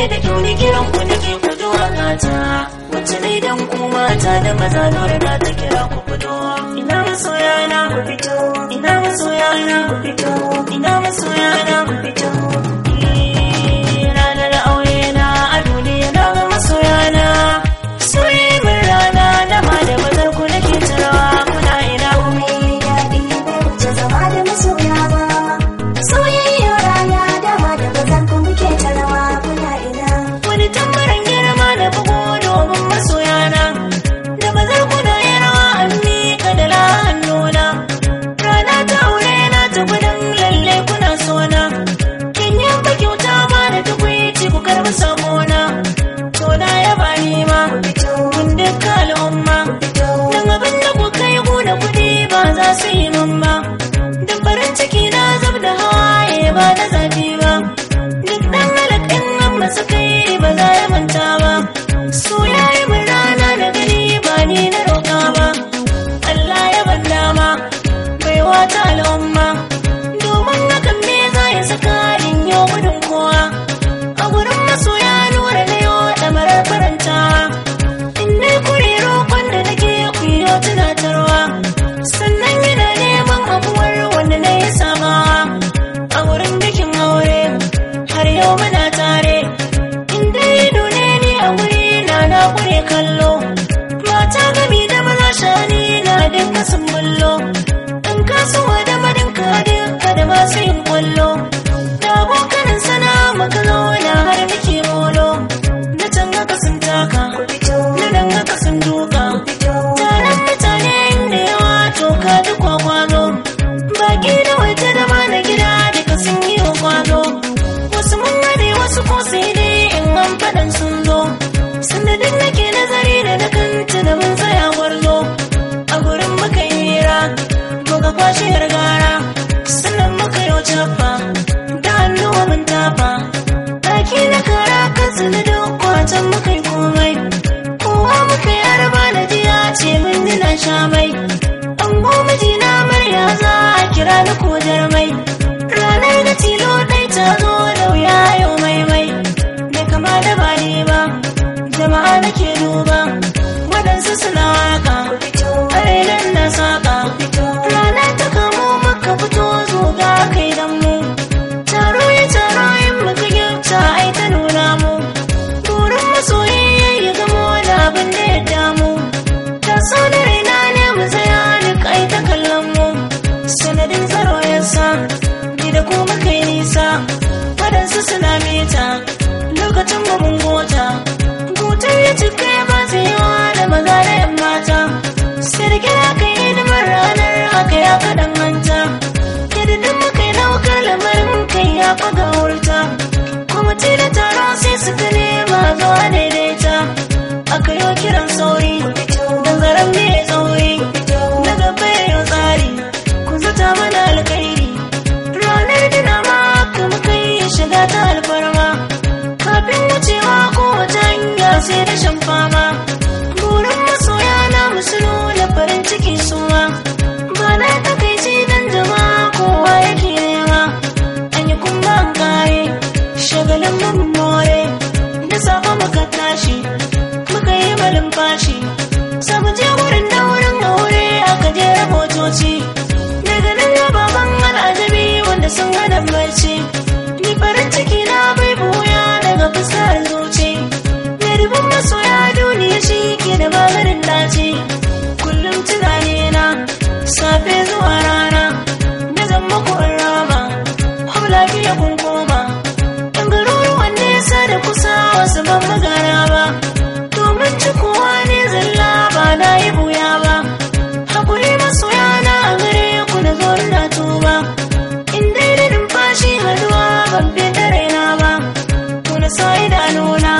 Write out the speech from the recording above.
kai da kyau ni kiran ku nake ku zo gata. Wacce ne dan ku mata da maza dole na ta kira ku fito ina masoya na ku fito ina masoya na ku fito ina masoya na ku fito. zama na zabi moment kwashiyar gara sannan muka yau cafa da hannuwa mun tafa ɗaki na kara kan sinu da kwatan muka yi komai. Kowa muka yi araba na jiya ce mun yi sha mai. An goma jina murya za a kira na kodar mai ranar da tilo sai suka nema gane bashi. Sabu je wurin daurin aure aka je motoci. Daga nan ya baban al'ajabi wanda sun hana barci. ban fita raina ba, kuna so idanuna.